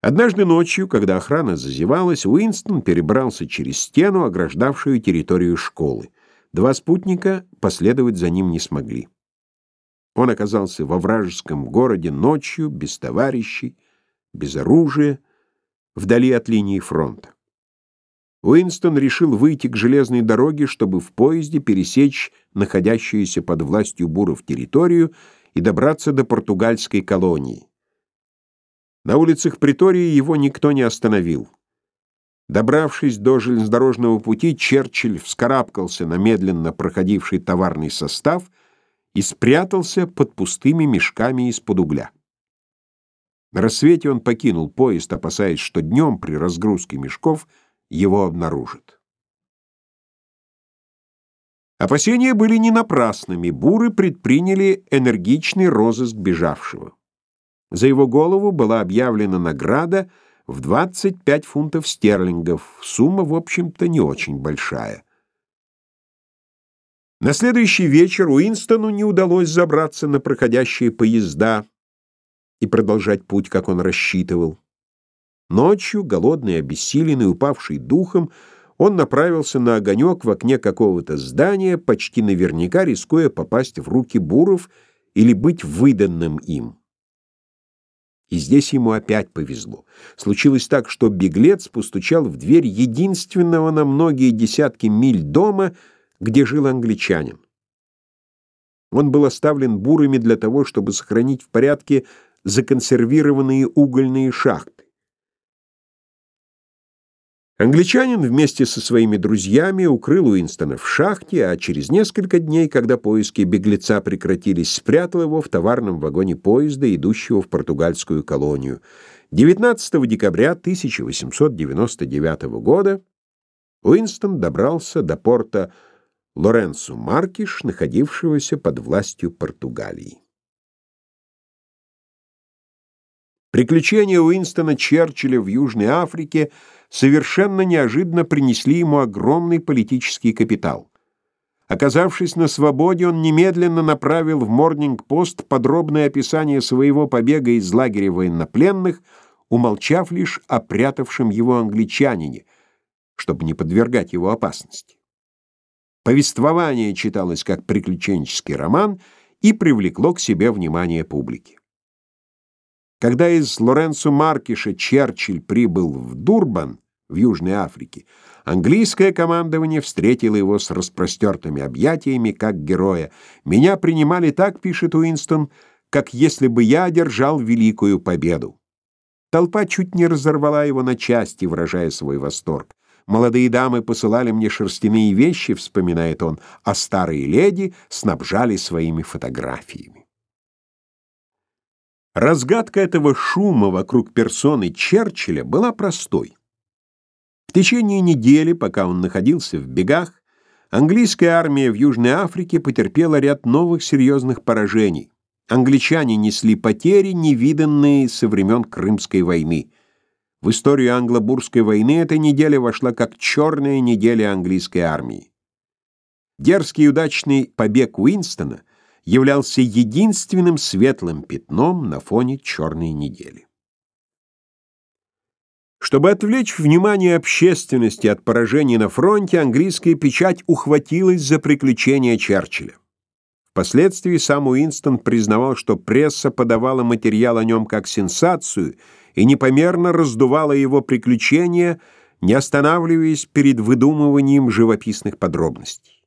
Однажды ночью, когда охрана зазевалась, Уинстон перебрался через стену, ограждавшую территорию школы. Два спутника последовать за ним не смогли. Он оказался во вражеском городе ночью, без товарищей, без оружия, вдали от линии фронта. Уинстон решил выйти к железной дороге, чтобы в поезде пересечь находящуюся под властью буров территорию и добраться до португальской колонии. На улицах Притории его никто не остановил. Добравшись до железнодорожного пути, Черчилль вскарабкался на медленно проходивший товарный состав и спрятался под пустыми мешками из-под угля. На рассвете он покинул поезд, опасаясь, что днем при разгрузке мешков его обнаружат. Опасения были не напрасными. Буры предприняли энергичный розыск бежавшего. За его голову была объявлена награда в 25 фунтов стерлингов, сумма, в общем-то, не очень большая. На следующий вечер Уинстону не удалось забраться на проходящие поезда и продолжать путь, как он рассчитывал. Ночью, голодный, обессиленный, упавший духом, он направился на огонек в окне какого-то здания, почти наверняка рискуя попасть в руки буров или быть выданным им. И здесь ему опять повезло. Случилось так, что беглец постучал в дверь единственного на многие десятки миль дома, где жил англичанин. Он был оставлен бурами для того, чтобы сохранить в порядке законсервированные угольные шахты. Англичанин вместе со своими друзьями укрыл Уинстона в шахте, а через несколько дней, когда поиски беглеца прекратились, спрятал его в товарном вагоне поезда, идущего в португальскую колонию. 19 декабря 1899 года Уинстон добрался до порта Лоренцо Маркиш, находившегося под властью Португалии. Приключения Уинстона Черчилля в Южной Африке совершенно неожиданно принесли ему огромный политический капитал. Оказавшись на свободе, он немедленно направил в Морнинг-Пост подробное описание своего побега из лагеря военнопленных, умолчав лишь о прятавшем его англичанине, чтобы не подвергать его опасности. Повествование читалось как приключенческий роман и привлекло к себе внимание публики. Когда из Лоренцо Маркиша Черчилль прибыл в Дурбан, в Южной Африке, английское командование встретило его с распростертыми объятиями, как героя. «Меня принимали так», — пишет Уинстон, — «как если бы я одержал великую победу». Толпа чуть не разорвала его на части, выражая свой восторг. «Молодые дамы посылали мне шерстяные вещи», — вспоминает он, «а старые леди снабжали своими фотографиями». Разгадка этого шума вокруг персоны Черчилля была простой. В течение недели, пока он находился в бегах, английская армия в Южной Африке потерпела ряд новых серьезных поражений. Англичане несли потери, невиданные со времен Крымской войны. В историю англо-бурской войны эта неделя вошла как черная неделя английской армии. Дерзкий и удачный побег Уинстона являлся единственным светлым пятном на фоне черной недели. Чтобы отвлечь внимание общественности от поражений на фронте, английская печать ухватилась за приключения Черчилля. Впоследствии сам Уинстон признавал, что пресса подавала материал о нем как сенсацию и непомерно раздувала его приключения, не останавливаясь перед выдумыванием живописных подробностей.